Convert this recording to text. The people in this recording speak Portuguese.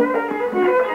Música